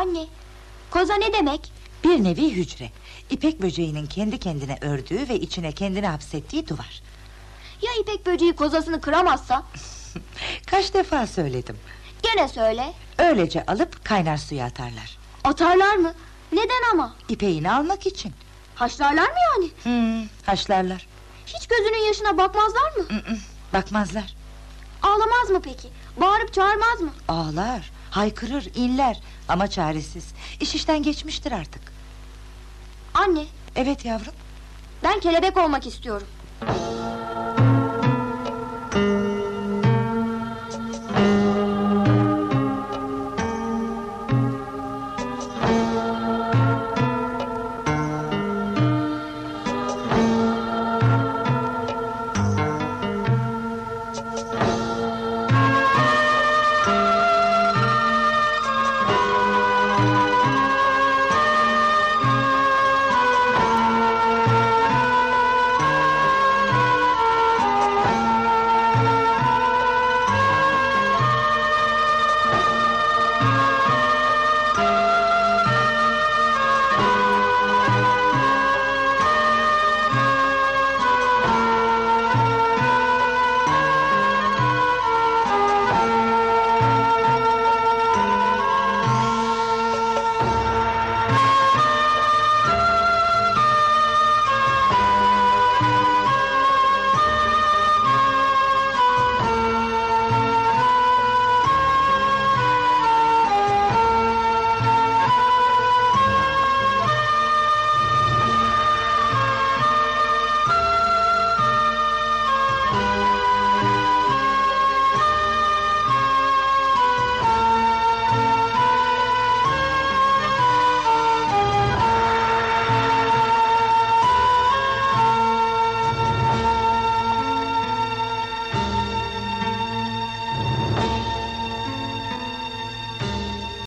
Anne, koza ne demek? Bir nevi hücre. İpek böceğinin kendi kendine ördüğü ve içine kendini hapsettiği duvar. Ya ipek böceği kozasını kıramazsa? Kaç defa söyledim. Gene söyle. Öylece alıp kaynar suya atarlar. Atarlar mı? Neden ama? İpeğini almak için. Haşlarlar mı yani? Hmm, haşlarlar. Hiç gözünün yaşına bakmazlar mı? Mm-mm, Bakmazlar. Ağlamaz mı peki? Bağırıp çağırmaz mı? Ağlar, haykırır, inler ama çaresiz. İş işten geçmiştir artık. Anne, Evet yavrum. ben kelebek olmak istiyorum.